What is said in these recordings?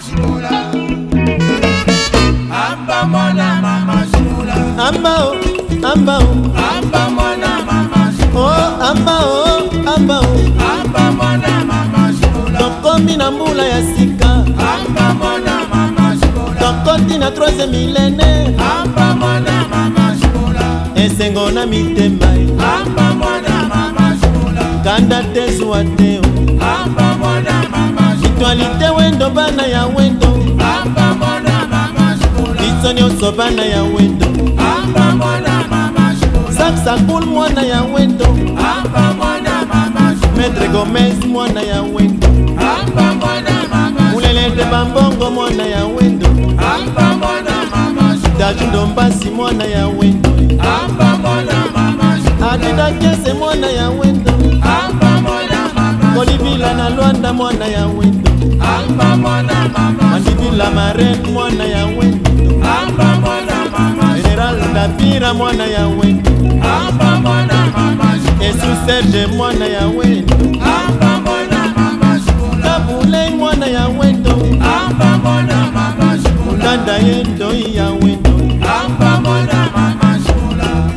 Zula Amba mwana mama Zula Amba o, amba o Amba mwana mama Zula Oh, amba o, amba o Amba mwana mama Zula Tokomi na mbula ya sika Amba mwana mama Zula Tokoti na troisième millénaire Amba mwana mama Zula Esengo na mitema Amba mwana mama Zula Kanda te zwa te Amba mwana mama Zula Mutualité nyonso bana ya wendo biso nyonso bana ya wendo saksakul mwana ya wendo maître gomez mwana ya wendo mulelete bambongo mwana ya wendo dajundo mbasi mwana ya wendo adidakese mwana ya wendo kolivila na lwanda mwana ya wendo mandidi la marene mwana ya wendo general dabira mwana ya wendo esu serge mwana ya wendo kabulei mwana ya wendo mutanda ye ndoi ya wendo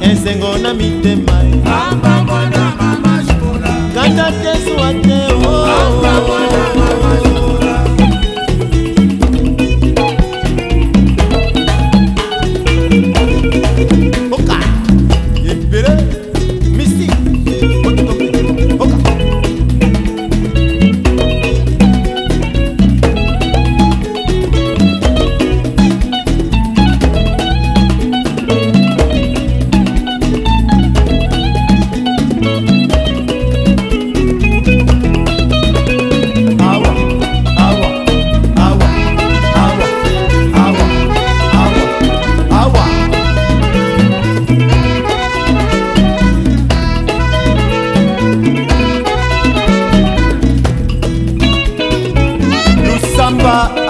esengo na mitema ye 啊。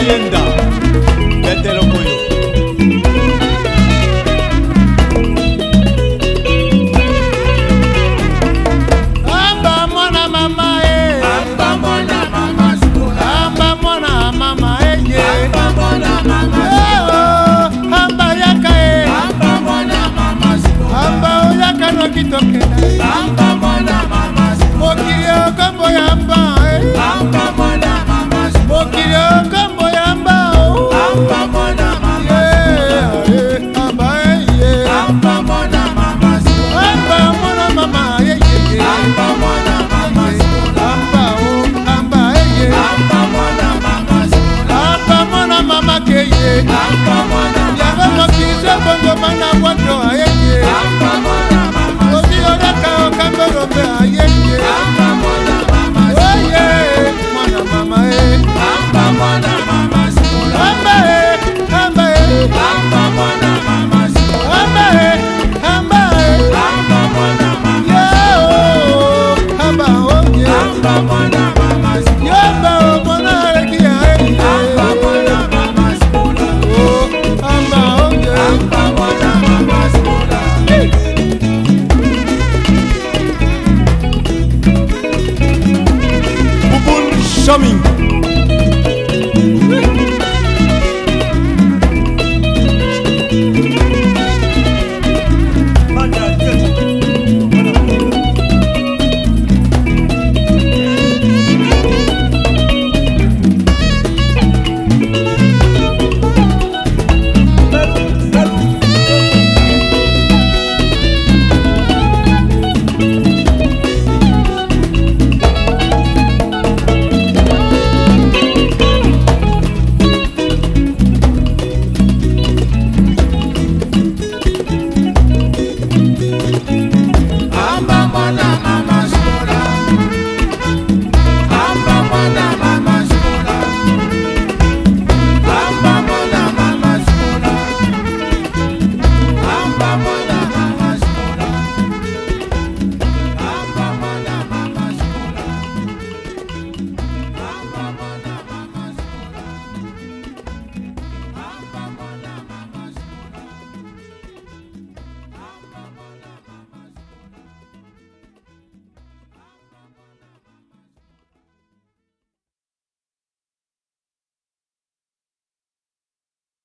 ayenda etelokoyo amba mwana mama e amba mwana mama sukula amba mwana mama eye amba mwana mama oh, oh, amba yaka e amba mwana mama sukula amba oyaka noki tokenda Mama.